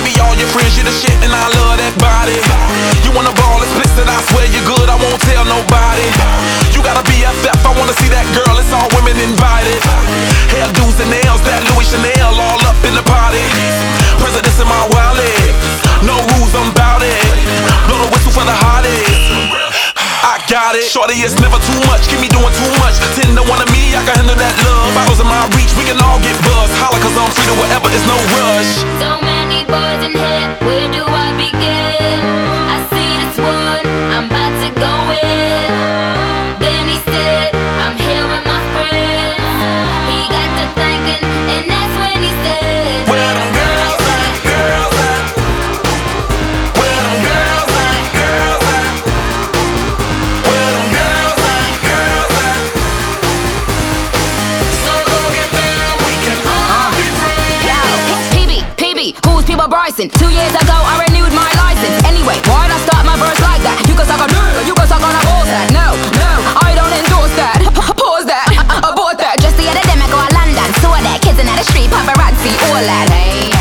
all your friends, you the shit, and I love that body. You wanna ball explicit, I swear you're good, I won't tell nobody. You gotta be FF, I wanna see that girl, it's all women invited. Hairdos and nails, that Louis Chanel, all up in the party. Presidents in my wallet, no rules, I'm bout it. Blow the whistle for the hottest. I got it. Shorty, it's never too much. Keep me doing too much. Ten to one of me, I can handle that love. Bottles in my reach, we can all get buzzed. Holla, cause I'm free to whatever, it's no rush. Tyson. Two years ago, I renewed my license. Anyway, why'd I start my verse like that? You can suck on dick, you can suck on a balls that. No, no, I don't endorse that. Pause that, abort that. Just the other day, I go to London, saw that kids in the street, paparazzi, all that. Hey.